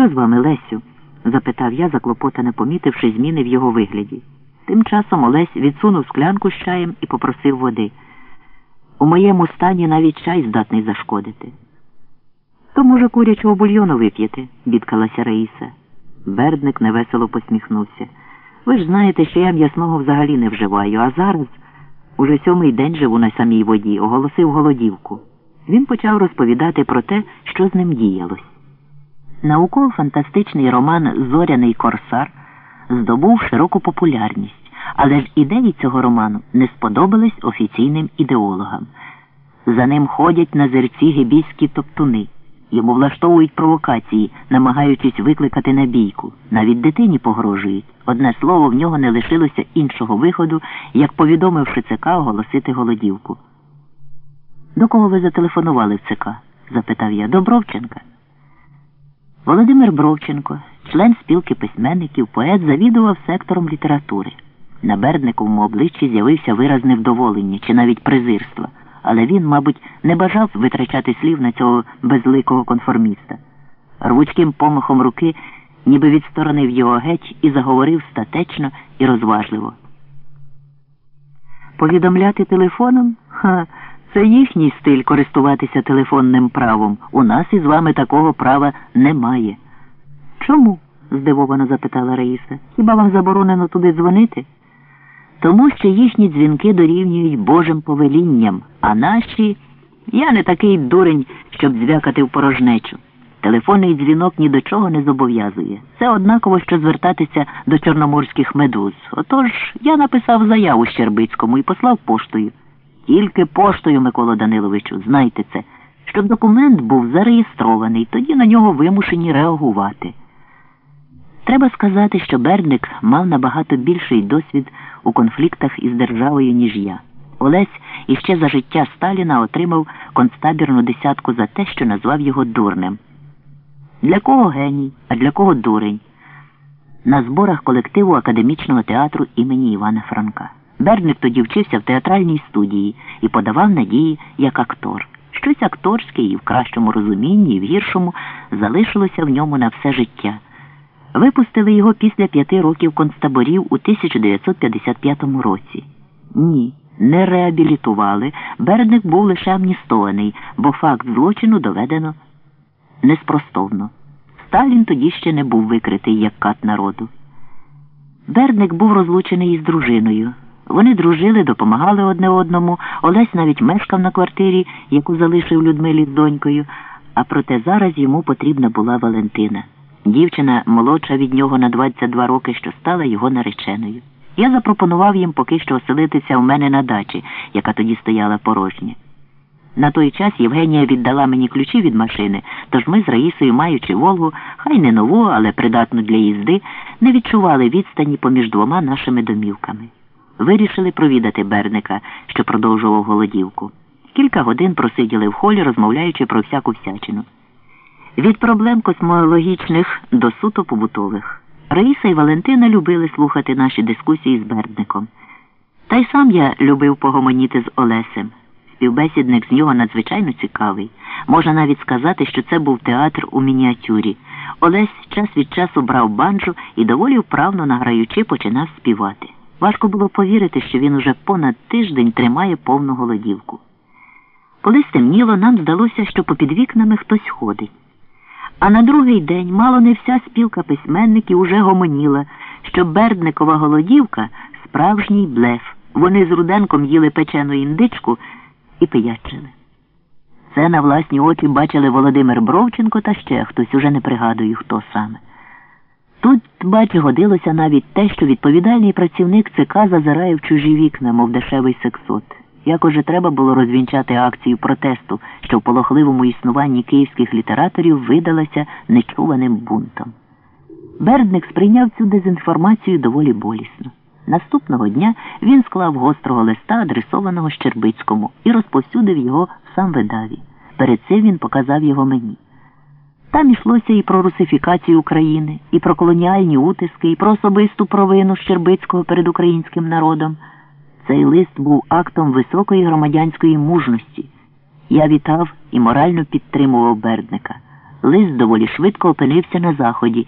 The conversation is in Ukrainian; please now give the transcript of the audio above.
Що з вами, Лесю? запитав я, заклопотано помітивши зміни в його вигляді. Тим часом Олесь відсунув склянку з чаєм і попросив води. У моєму стані навіть чай здатний зашкодити. То, може, курячого бульйону вип'єте, бідкалася Раїса. Бердник невесело посміхнувся. Ви ж знаєте, що я м'ясного взагалі не вживаю, а зараз уже сьомий день живу на самій воді, оголосив голодівку. Він почав розповідати про те, що з ним діялось. Науково-фантастичний роман Зоряний Корсар здобув широку популярність, але ж ідеї цього роману не сподобались офіційним ідеологам. За ним ходять на зерці гебійські топтуни. Йому влаштовують провокації, намагаючись викликати на бійку. Навіть дитині погрожують. Одне слово, в нього не лишилося іншого виходу, як повідомивши ЦК оголосити голодівку. До кого ви зателефонували в ЦК? запитав я. До Бровченка. Володимир Бровченко, член спілки письменників, поет, завідував сектором літератури. На Бердниковому обличчі з'явився вираз невдоволення чи навіть презирства, але він, мабуть, не бажав витрачати слів на цього безликого конформіста. Рвучким помахом руки ніби відсторонив його геть і заговорив статечно і розважливо. Повідомляти телефоном? Ха, це їхній стиль користуватися телефонним правом. У нас із вами такого права немає. Чому? здивовано запитала Раїса. Хіба вам заборонено туди дзвонити? Тому що їхні дзвінки дорівнюють Божим повелінням, а наші я не такий дурень, щоб звякати в порожнечу. Телефонний дзвінок ні до чого не зобов'язує. Це однаково, що звертатися до чорноморських медуз. Отож я написав заяву Щербицькому і послав поштою. Тільки поштою, Микола Даниловичу, знайте це, щоб документ був зареєстрований, тоді на нього вимушені реагувати. Треба сказати, що Бердник мав набагато більший досвід у конфліктах із державою, ніж я. Олесь іще за життя Сталіна отримав концтабірну десятку за те, що назвав його дурним. Для кого геній, а для кого дурень? На зборах колективу академічного театру імені Івана Франка. Бердник тоді вчився в театральній студії і подавав надії як актор. Щось акторське і в кращому розумінні, і в гіршому залишилося в ньому на все життя. Випустили його після п'яти років концтаборів у 1955 році. Ні, не реабілітували. Бердник був лише амністований, бо факт злочину доведено неспростовно. Сталін тоді ще не був викритий як кат народу. Бердник був розлучений із дружиною. Вони дружили, допомагали одне одному. Олесь навіть мешкав на квартирі, яку залишив Людмилі з донькою, а проте зараз йому потрібна була Валентина. Дівчина молодша від нього на 22 роки, що стала його нареченою. Я запропонував їм поки що оселитися у мене на дачі, яка тоді стояла порожня. На той час Євгенія віддала мені ключі від машини, тож ми з Раїсою, маючи Волгу, хай не нову, але придатну для їзди, не відчували відстані поміж двома нашими домівками. Вирішили провідати Берника, що продовжував голодівку. Кілька годин просиділи в холі, розмовляючи про всяку всячину. Від проблем космологічних до суто побутових. Раїса і Валентина любили слухати наші дискусії з Бердником. Та й сам я любив погомоніти з Олесем. Співбесідник з нього надзвичайно цікавий. Можна навіть сказати, що це був театр у мініатюрі. Олесь час від часу брав банджу і доволі вправно награючи починав співати. Важко було повірити, що він уже понад тиждень тримає повну голодівку. Коли стемніло, нам здалося, що попід вікнами хтось ходить. А на другий день мало не вся спілка письменників уже гомоніла, що Бердникова голодівка справжній блеф. Вони з Руденком їли печену індичку і пиячили. Це на власні очі бачили Володимир Бровченко та ще хтось уже не пригадую, хто саме. Тут, бач, годилося навіть те, що відповідальний працівник ЦК зазирає в чужі вікна, мов дешевий сексот. Як уже треба було розвінчати акцію протесту, що в полохливому існуванні київських літераторів видалася нечуваним бунтом. Бердник сприйняв цю дезінформацію доволі болісно. Наступного дня він склав гострого листа, адресованого Щербицькому, і розповсюдив його в сам видаві. Перед цим він показав його мені. Там йшлося і про русифікацію України, і про колоніальні утиски, і про особисту провину Щербицького перед українським народом. Цей лист був актом високої громадянської мужності. Я вітав і морально підтримував Бердника. Лист доволі швидко опинився на заході